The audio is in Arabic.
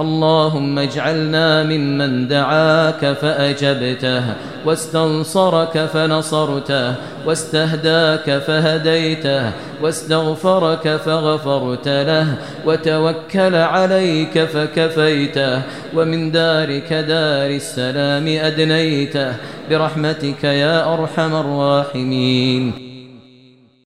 اللهم اجعلنا ممن دعاك فأجبته واستنصرك فنصرته واستهداك فهديته واستغفرك فغفرت له وتوكل عليك فكفيته ومن دارك دار السلام أدنيته برحمتك يا أرحم الراحمين.